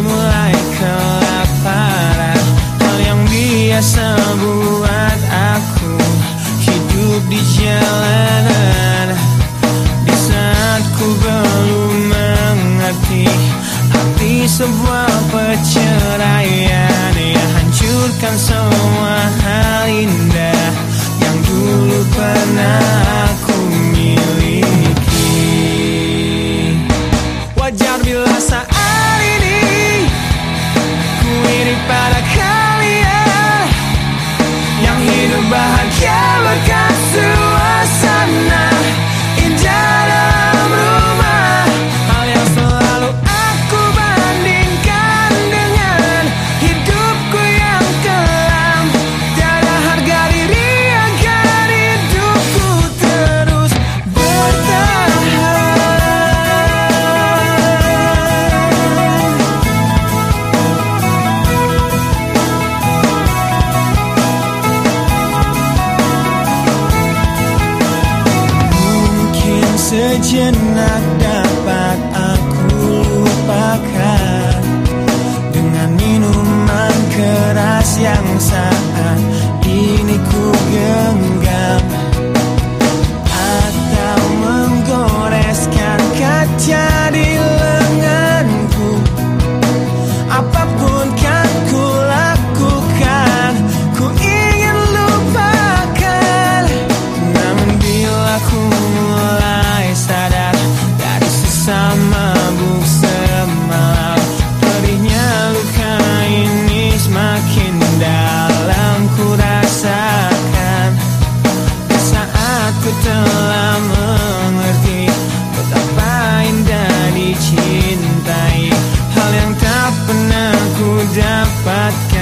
mulai kelaparan. Hal yang biasa buat aku Hidup di jalanan. Di saat ku belum mengerti Arti sebuah perceraian. Yang hancurkan semua hal indah Yang dulu pernah aku miliki. Wajar bila saat Ku iri sejenak dapat aku lupakan mengerti Betapa indah dicintai. Hal yang tak pernah ku dapatkan